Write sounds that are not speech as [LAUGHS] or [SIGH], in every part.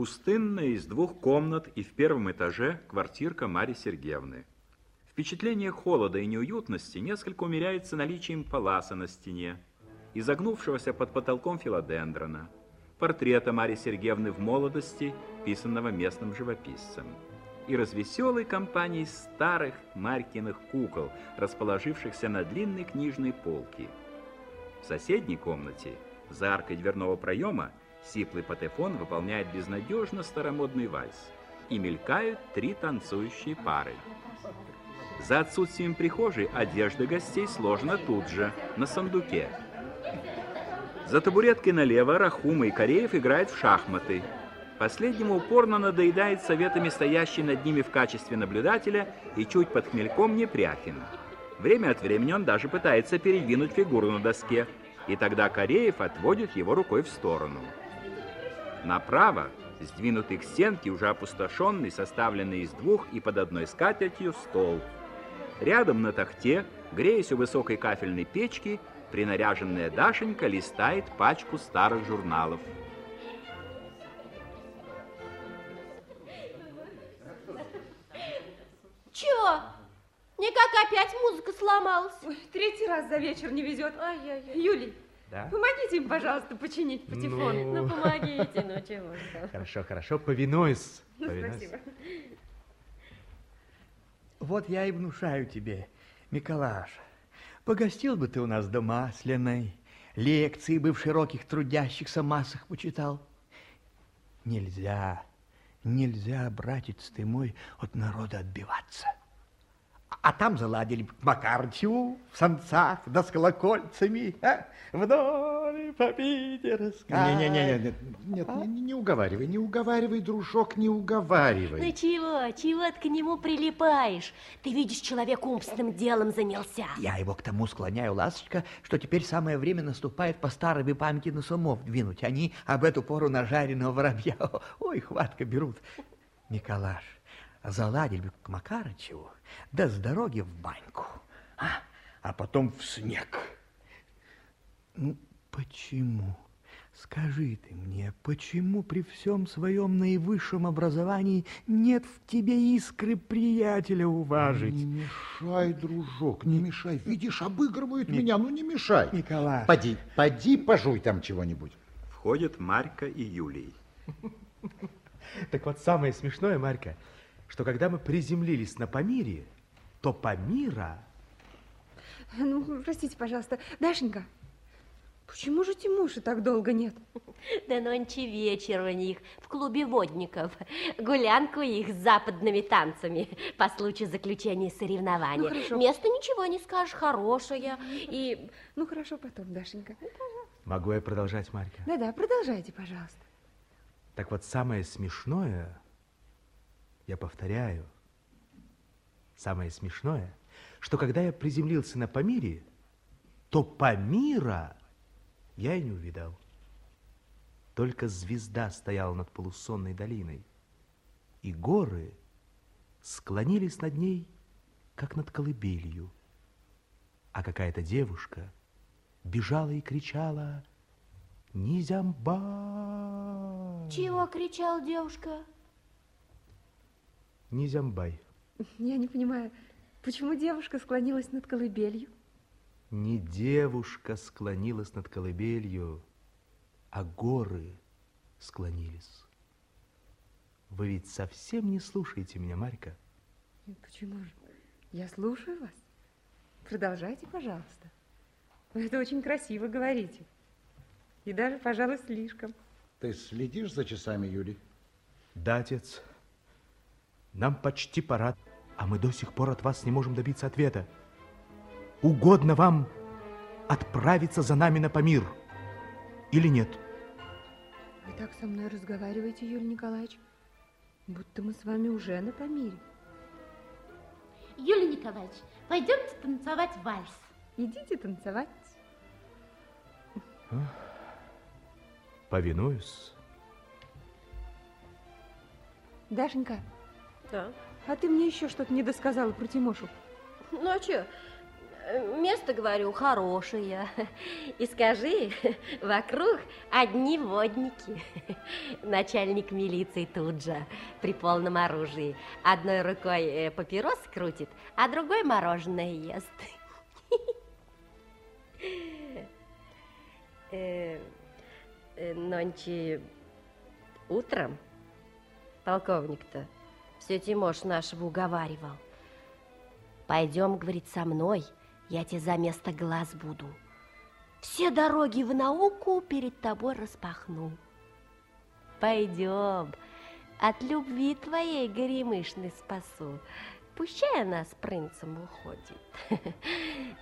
Пустынная из двух комнат и в первом этаже квартирка Марии Сергеевны. Впечатление холода и неуютности несколько умеряется наличием паласа на стене, изогнувшегося под потолком филодендрона, портрета Марии Сергеевны в молодости, писанного местным живописцем, и развеселой компанией старых Марькиных кукол, расположившихся на длинной книжной полке. В соседней комнате, за аркой дверного проема, сиплый патефон выполняет безнадежно старомодный вальс, и мелькают три танцующие пары. За отсутствием прихожей одежда гостей сложена тут же, на сундуке. За табуреткой налево Рахума и Кореев играют в шахматы. Последнему упорно надоедает советами стоящий над ними в качестве наблюдателя и чуть под хмельком Непряхин. Время от времени он даже пытается передвинуть фигуру на доске, и тогда Кореев отводит его рукой в сторону. Направо, сдвинутый к стенке, уже опустошенный, составленный из двух и под одной скатертью стол – Рядом на тахте, греясь у высокой кафельной печки, принаряженная Дашенька листает пачку старых журналов. Чего? Никак опять музыка сломалась. Ой, третий раз за вечер не везет. Ай-яй-яй. Юлий, Да? помогите им, пожалуйста, починить патефон. Ну, помогите, ну чего Хорошо, хорошо, повинуюсь. Ну, повинуюсь. спасибо. Вот я и внушаю тебе, Миколаш, погостил бы ты у нас до Масляной, лекции бы в широких трудящихся массах почитал. Нельзя, нельзя, братец ты мой, от народа отбиваться. А там заладили к Макарчу в самцах, да с колокольцами, а? в доме по Питерской. Не-не-не, нет, нет, не, не уговаривай, не уговаривай, дружок, не уговаривай. Ну чего, чего ты к нему прилипаешь? Ты видишь, человек умственным делом занялся. Я его к тому склоняю, ласточка, что теперь самое время наступает по старой памяти на сумов двинуть. Они об эту пору на жареного воробья, [LAUGHS] ой, хватка берут. Николаш, заладили бы к Макарычеву, да с дороги в баньку, а, а потом в снег. Ну, почему? Скажи ты мне, почему при всем своем наивысшем образовании нет в тебе искры приятеля уважить? Не мешай, дружок, не мешай. Видишь, обыгрывают меня, ну не мешай. Николай. Поди, поди, пожуй там чего-нибудь. Входят Марька и Юлий. Так вот, самое смешное, Марька, что когда мы приземлились на Памире, то Памира... Ну, простите, пожалуйста, Дашенька, почему же Тимуши так долго нет? Да нонче вечер у них в клубе водников. Гулянку их с западными танцами по случаю заключения соревнований. Ну, хорошо. Место ничего не скажешь, хорошее. И Ну, хорошо, потом, Дашенька. Могу я продолжать, Марька? Да-да, продолжайте, пожалуйста. Так вот, самое смешное, я повторяю, самое смешное, что когда я приземлился на Памире, то Памира я и не увидал. Только звезда стояла над полусонной долиной, и горы склонились над ней, как над колыбелью. А какая-то девушка бежала и кричала «Низямбай!» чего кричала девушка? Низямбай. Я не понимаю, почему девушка склонилась над колыбелью? Не девушка склонилась над колыбелью, а горы склонились. Вы ведь совсем не слушаете меня, Марька. Почему же? Я слушаю вас. Продолжайте, пожалуйста. Вы это очень красиво говорите. И даже, пожалуй, слишком. Ты следишь за часами, Юлий? Да, отец, нам почти пора, а мы до сих пор от вас не можем добиться ответа. Угодно вам отправиться за нами на Памир или нет? Вы так со мной разговариваете, Юрий Николаевич, будто мы с вами уже на Памире. Юлий Николаевич, пойдемте танцевать вальс. Идите танцевать. Повинуюсь. Дашенька, Да. а ты мне еще что-то не досказала про Тимошу. Ну а что? Место, говорю, хорошее. И скажи, вокруг одни водники. Начальник милиции тут же, при полном оружии. Одной рукой э, папирос крутит, а другой мороженое ест. [LAUGHS] Э, э, нонче утром полковник-то все Тимош нашего уговаривал. Пойдем, говорит, со мной, я тебе за место глаз буду. Все дороги в науку перед тобой распахну. Пойдем, от любви твоей горемышной спасу. Пущай она с принцем уходит. [LAUGHS]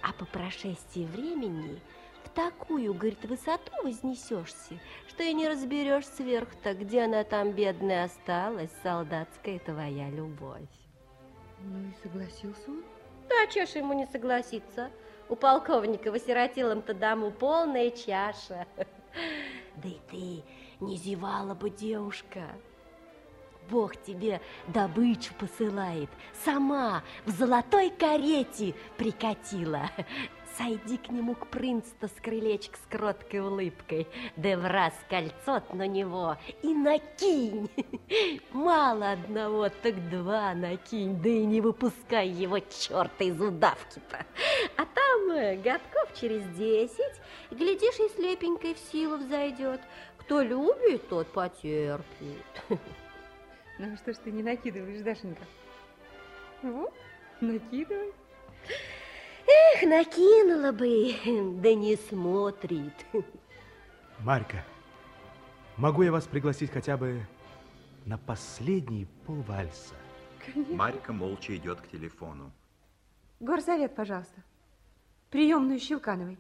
А по прошествии времени в такую, говорит, высоту вознесешься, что и не разберешь сверху-то, где она там, бедная, осталась, солдатская твоя любовь. Ну и согласился он? Да, чё ж ему не согласиться? У полковника в осиротелом-то дому полная чаша. [LAUGHS] Да и ты не зевала бы, девушка. Бог тебе добычу посылает. Сама в золотой карете прикатила. [LAUGHS] Сойди к нему к принцу-то с крылечка с кроткой улыбкой, да в раз кольцот на него и накинь. [LAUGHS] Мало одного, так два накинь, да и не выпускай его черта из удавки-то. А там э, годков через десять, глядишь, и слепенькой в силу взойдет. Кто любит, тот потерпит. [LAUGHS] Ну что ж ты не накидываешь, Дашенька? Ну, накидывай. Эх, накинула бы, [LAUGHS] да не смотрит. Марька, могу я вас пригласить хотя бы на последний полвальса? Марька молча идет к телефону. Горсовет, пожалуйста. Приемную Щелкановой.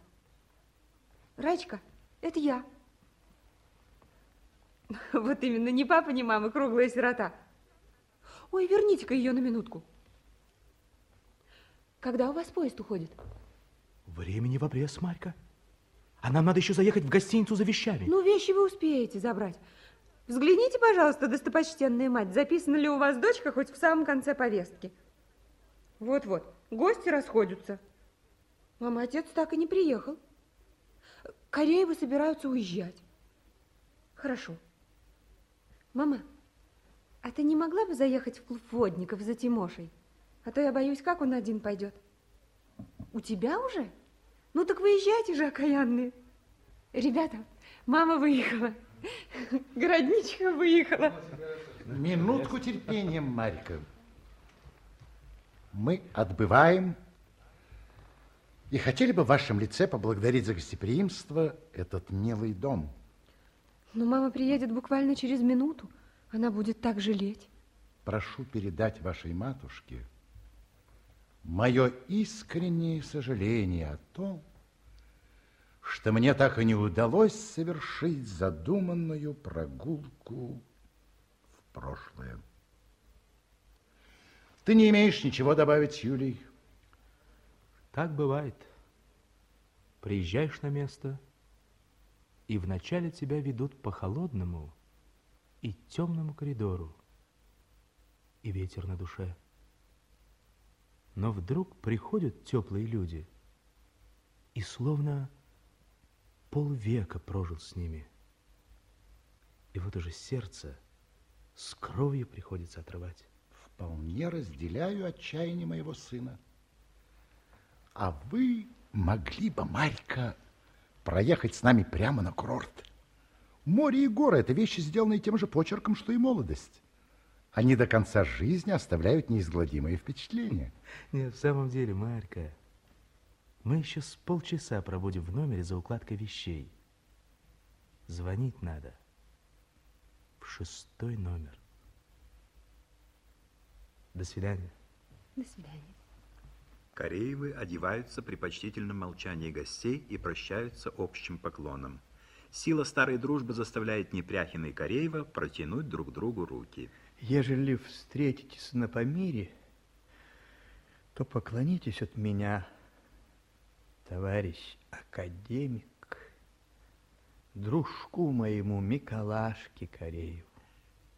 Рачка, это я. [LAUGHS] Вот именно, ни папа, ни мама, круглая сирота. Ой, верните-ка ее на минутку. Когда у вас поезд уходит? Времени в обрез, Марька. А нам надо еще заехать в гостиницу за вещами. Ну, вещи вы успеете забрать. Взгляните, пожалуйста, достопочтенная мать, записана ли у вас дочка хоть в самом конце повестки. Вот-вот, гости расходятся. Мама, отец так и не приехал. Кореевы собираются уезжать. Хорошо. Мама, а ты не могла бы заехать в клуб водников за Тимошей? А то я боюсь, как он один пойдет. У тебя уже? Ну так выезжайте же, окаянные. Ребята, мама выехала. Городничка выехала. Минутку терпения, Марька. Мы отбываем и хотели бы в вашем лице поблагодарить за гостеприимство этот милый дом. Но мама приедет буквально через минуту. Она будет так жалеть. Прошу передать вашей матушке мое искреннее сожаление о том, что мне так и не удалось совершить задуманную прогулку в прошлое. Ты не имеешь ничего добавить, Юлий? Так бывает. Приезжаешь на место, и вначале тебя ведут по холодному и темному коридору, и ветер на душе. Но вдруг приходят теплые люди, и словно полвека прожил с ними. И вот уже сердце с кровью приходится отрывать. Вполне разделяю отчаяние моего сына. А вы могли бы, Марька, проехать с нами прямо на курорт? Море и горы – это вещи, сделанные тем же почерком, что и молодость. Они до конца жизни оставляют неизгладимые впечатления. Нет, в самом деле, Марька, мы еще с полчаса пробудем в номере за укладкой вещей. Звонить надо в шестой номер. До свидания. До свидания. Кореевы одеваются при почтительном молчании гостей и прощаются общим поклоном. Сила старой дружбы заставляет Непряхина и Кореева протянуть друг другу руки. Ежели встретитесь на помире, то поклонитесь от меня, товарищ академик, дружку моему Миколашке Корееву.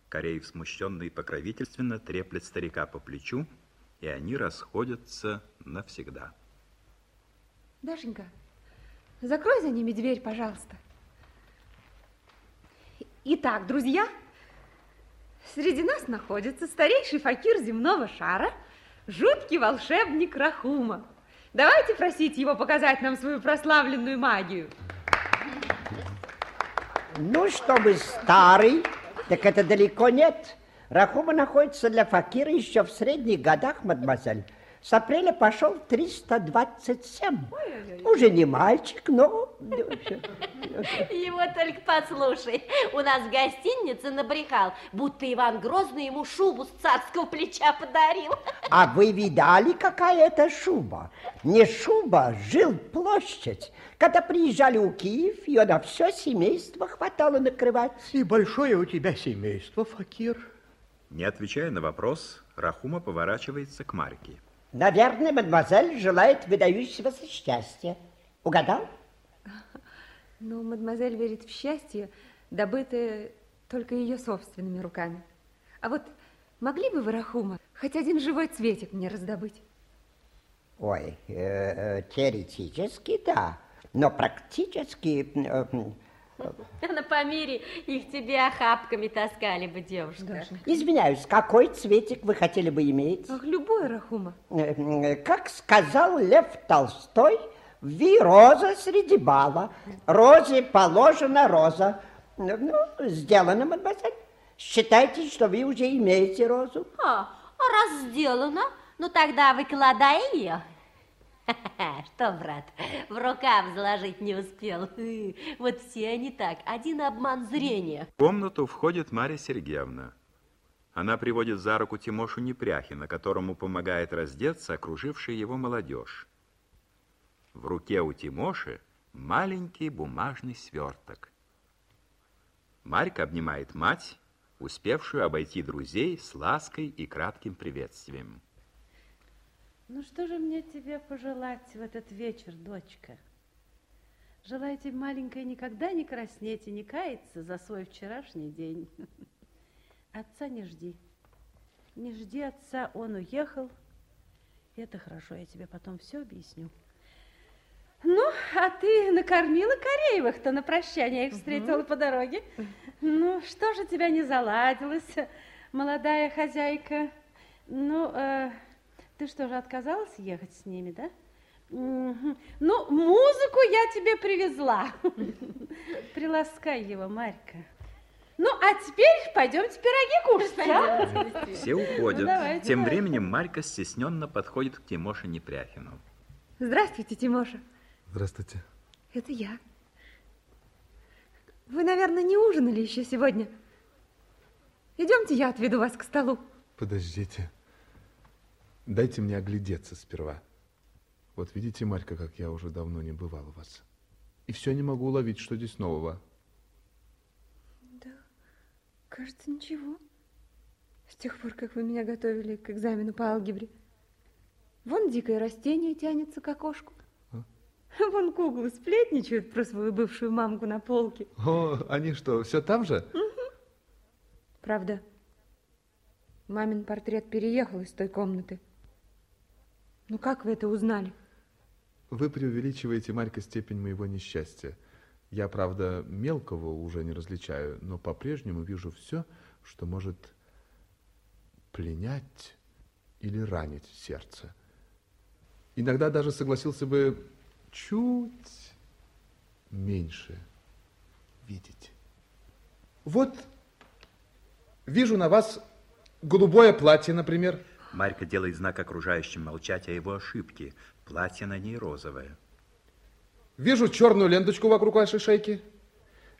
Кореев, смущенно и покровительственно, треплет старика по плечу, и они расходятся навсегда. Дашенька, закрой за ними дверь, пожалуйста. Итак, друзья, среди нас находится старейший факир земного шара, жуткий волшебник Рахума. Давайте просить его показать нам свою прославленную магию. Ну, чтобы старый, так это далеко нет. Рахума находится для факира еще в средних годах, мадемуазель. С апреля пошел 327. Уже не мальчик, но... [LAUGHS] Его только послушай. У нас в гостинице набрехал, будто Иван Грозный ему шубу с царского плеча подарил. А вы видали, какая это шуба? Не шуба, жил площадь. Когда приезжали у Киев, ее на все семейство хватало накрывать. И большое у тебя семейство, Факир. Не отвечая на вопрос, Рахума поворачивается к Марьке. Наверное, мадемуазель желает выдающегося счастья. Угадал? Ну, мадемуазель верит в счастье, добытое только ее собственными руками. А вот могли бы вы, Рахума, хоть один живой цветик мне раздобыть? Ой, э, э, теоретически да, но практически... э, [LAUGHS] На Памире их тебе охапками таскали бы, девушка. Дашенька. Извиняюсь, какой цветик вы хотели бы иметь? Ах, любой, Рахума. Э, э, Как сказал Лев Толстой, ви роза среди бала. Розе положена роза. Ну, ну, сделано, мадемуазель. Считайте, что вы уже имеете розу. А, а раз сделано, ну тогда выкладай ее. [LAUGHS] Что, брат, в рукав заложить не успел. Вот все они так, один обман зрения. В комнату входит Марья Сергеевна. Она приводит за руку Тимошу Непряхина, которому помогает раздеться окружившая его молодежь. В руке у Тимоши маленький бумажный сверток. Марька обнимает мать, успевшую обойти друзей с лаской и кратким приветствием. Ну что же мне тебе пожелать в этот вечер, дочка? Желаю тебе, маленькая, никогда не краснеть и не каяться за свой вчерашний день. [LAUGHS] Отца не жди. Не жди отца, он уехал. Это хорошо, я тебе потом все объясню. Ну, а ты накормила Кореевых-то на прощание, я их встретила по дороге. Ну, что же тебя не заладилось, молодая хозяйка? Ну, э, ты что же отказалась ехать с ними, да? Ну, музыку я тебе привезла. [LAUGHS] Приласкай его, Марька. Ну, а теперь пойдемте пироги кушать. а? [LAUGHS] Все уходят. Ну, давайте, Тем давайте. временем Марька стесненно подходит к Тимоше Непряхину. Здравствуйте, Тимоша. Здравствуйте. Это я. Вы, наверное, не ужинали еще сегодня. Идемте, я отведу вас к столу. Подождите. Дайте мне оглядеться сперва. Вот видите, Марька, как я уже давно не бывал у вас. И все не могу уловить, что здесь нового. Да, кажется, ничего. С тех пор, как вы меня готовили к экзамену по алгебре. Вон дикое растение тянется к окошку. Вон куклы сплетничают про свою бывшую мамку на полке. О, они что, все там же? Правда, мамин портрет переехал из той комнаты. Ну как вы это узнали? Вы преувеличиваете, Марька, степень моего несчастья. Я, правда, мелкого уже не различаю, но по-прежнему вижу все, что может пленять или ранить сердце. Иногда даже согласился бы чуть меньше видеть. Вот вижу на вас голубое платье, например. Марька делает знак окружающим молчать о его ошибке. Платье на ней розовое. Вижу черную ленточку вокруг вашей шейки.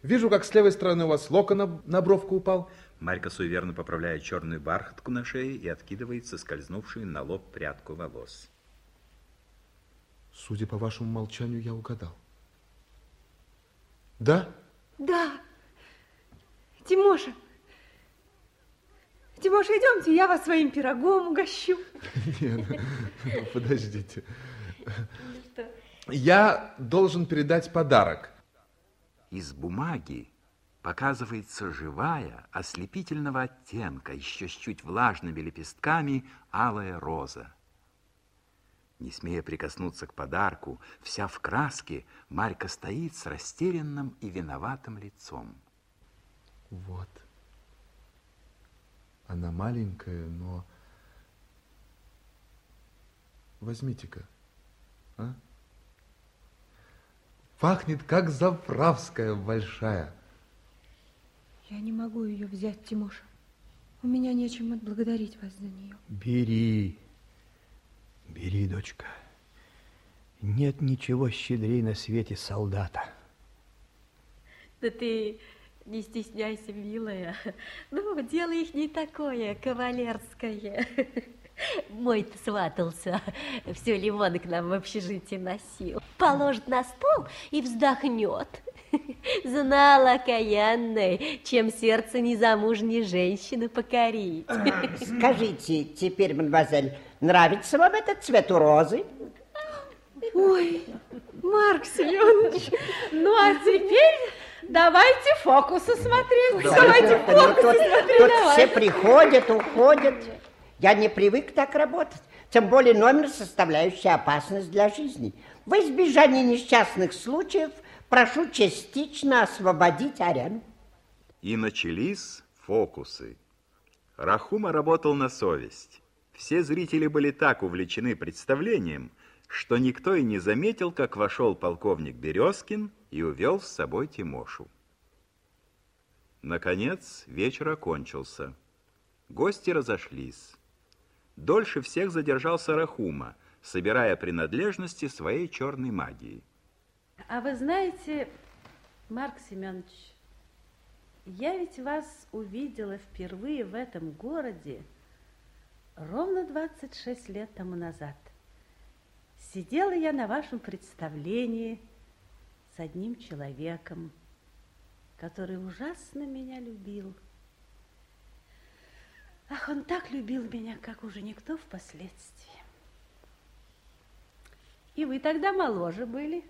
Вижу, как с левой стороны у вас локон на, на бровку упал. Марька суеверно поправляет черную бархатку на шее и откидывает соскользнувшую на лоб прядку волос. Судя по вашему молчанию, я угадал. Да? Да, Тимоша. Тимоша, идемте, я вас своим пирогом угощу. Нет, ну, подождите. Я должен передать подарок. Из бумаги показывается живая, ослепительного оттенка, еще с чуть влажными лепестками, алая роза. Не смея прикоснуться к подарку, вся в краске, Марька стоит с растерянным и виноватым лицом. Вот. Она маленькая, но... Возьмите-ка, а? Пахнет, как заправская большая. Я не могу ее взять, Тимоша. У меня нечем отблагодарить вас за нее. Бери, бери, дочка. Нет ничего щедрей на свете солдата. Да ты не стесняйся, милая. [LAUGHS] Ну, дело их не такое кавалерское. [LAUGHS] Мой-то сватался, [LAUGHS] все лимоны к нам в общежитие носил. Положит на стол и вздохнет. Знал окаянной, чем сердце незамужней женщины покорить. Скажите теперь, мадемуазель, нравится вам этот цвет у розы? Ой, Марк Семенович, Ну, а теперь давайте фокусы смотреть. Давайте тут, тут все приходят, уходят. Я не привык так работать. Тем более номер, составляющий опасность для жизни. В избежание несчастных случаев прошу частично освободить арену. И начались фокусы. Рахума работал на совесть. Все зрители были так увлечены представлением, что никто и не заметил, как вошел полковник Березкин и увел с собой Тимошу. Наконец вечер окончился. Гости разошлись. Дольше всех задержался Рахума, собирая принадлежности своей черной магии. А вы знаете, Марк Семенович, я ведь вас увидела впервые в этом городе ровно 26 лет тому назад. Сидела я на вашем представлении с одним человеком, который ужасно меня любил. Ах, он так любил меня, как уже никто впоследствии. И вы тогда моложе были,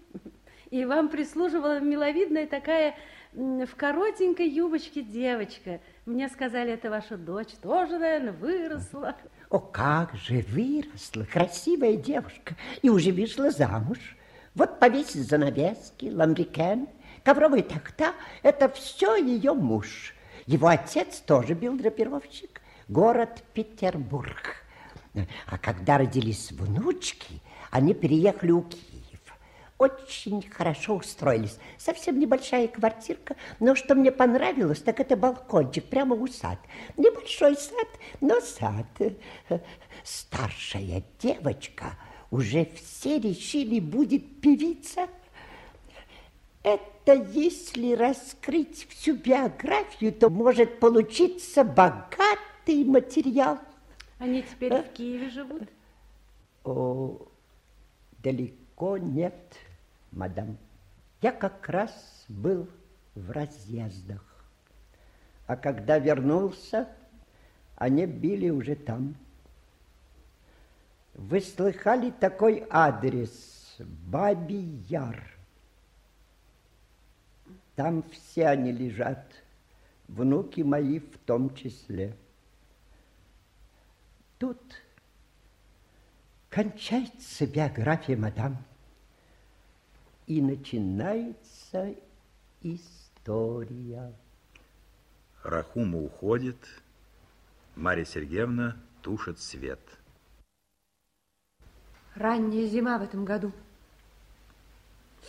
и вам прислуживала миловидная такая в коротенькой юбочке девочка. Мне сказали, это ваша дочь, тоже, наверное, выросла. О, как же выросла красивая девушка и уже вышла замуж. Вот повесить занавески, ламбрикен, ковровые тахта – это все ее муж. Его отец тоже был драпировщик, город Петербург. А когда родились внучки, они переехали у Киев. Очень хорошо устроились. Совсем небольшая квартирка, но что мне понравилось, так это балкончик прямо у сад. Небольшой сад, но сад. Старшая девочка уже все решили будет певица. Это если раскрыть всю биографию, то может получиться богатый материал. Они теперь в Киеве живут? О, далеко нет, мадам. Я как раз был в разъездах. А когда вернулся, они били уже там. Вы слыхали такой адрес? Бабий Яр. Там все они лежат, внуки мои в том числе. Тут кончается биография мадам, и начинается история. Рахума уходит, Марья Сергеевна тушит свет. Ранняя зима в этом году.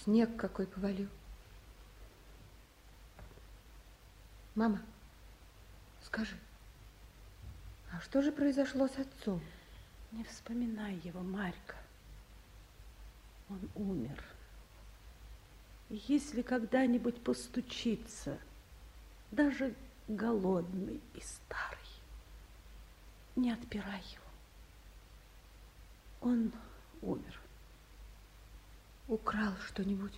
Снег какой повалил. Мама, скажи, а что же произошло с отцом? Не вспоминай его, Марька. Он умер. Если когда-нибудь постучится, даже голодный и старый, не отпирай его. Он умер. Украл что-нибудь?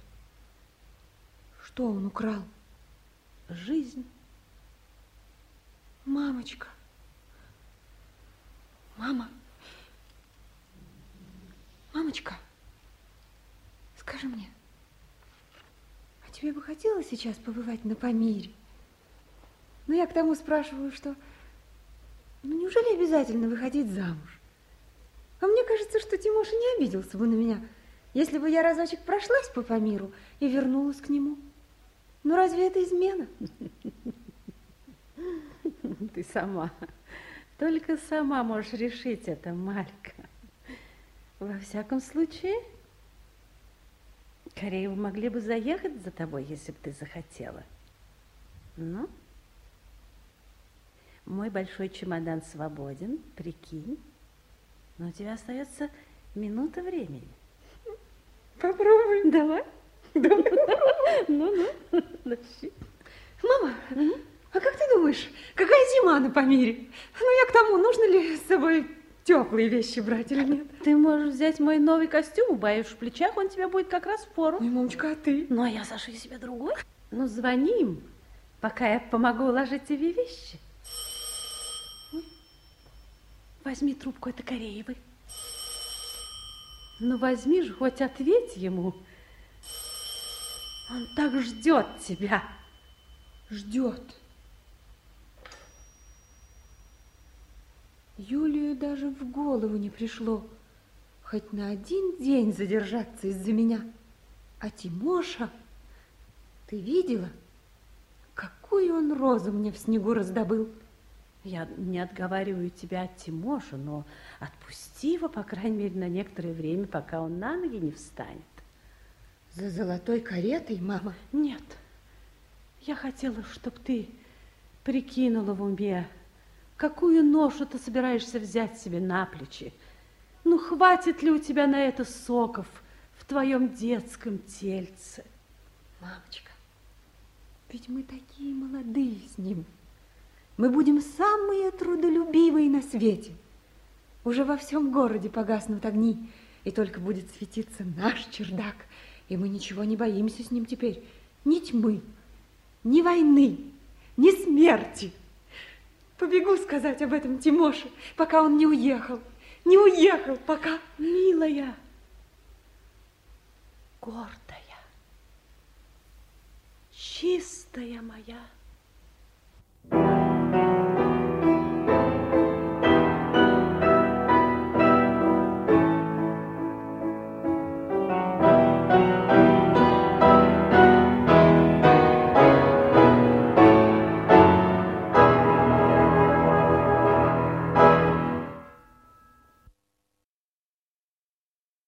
Что он украл? Жизнь Мамочка. Мама. Мамочка, скажи мне, тебе бы хотелось сейчас побывать на Памире? Ну, я к тому спрашиваю, что... Ну, неужели обязательно выходить замуж? А мне кажется, что Тимоша не обиделся бы на меня, если бы я разочек прошлась по Памиру и вернулась к нему. Ну разве это измена? Ты сама, только сама можешь решить это, Малька. Во всяком случае, Кореевы могли бы заехать за тобой, если бы ты захотела. Ну, мой большой чемодан свободен, прикинь. Но у тебя остается минута времени. Попробуй. Давай. Ну-ну. [LAUGHS] Мама, а как ты думаешь, какая зима на Памире? Ну, я к тому, нужно ли с собой теплые вещи брать или нет? Ты можешь взять мой новый костюм, убавишь в плечах, он тебе будет как раз в пору. Ой, мамочка, а ты? Ну, а я зашью себе другой. Ну, звони им, пока я помогу уложить тебе вещи. Возьми трубку, это Кореевы. Ну, возьми же, хоть ответь ему. Он так ждет тебя. Ждет. Юлию даже в голову не пришло хоть на один день задержаться из-за меня. А Тимоша, ты видела, какую он розу мне в снегу раздобыл? Я не отговариваю тебя от Тимоша, но отпусти его, по крайней мере, на некоторое время, пока он на ноги не встанет. За золотой каретой, мама? Нет, я хотела, чтобы ты прикинула в уме, какую ношу ты собираешься взять себе на плечи. Ну, хватит ли у тебя на это соков в твоем детском тельце? Мамочка, ведь мы такие молодые с ним. Мы будем самые трудолюбивые на свете. Уже во всем городе погаснут огни, и только будет светиться наш чердак, и мы ничего не боимся с ним теперь. Ни тьмы, ни войны, ни смерти. Побегу сказать об этом Тимоше, пока он не уехал. Не уехал, пока... Милая, гордая, чистая моя,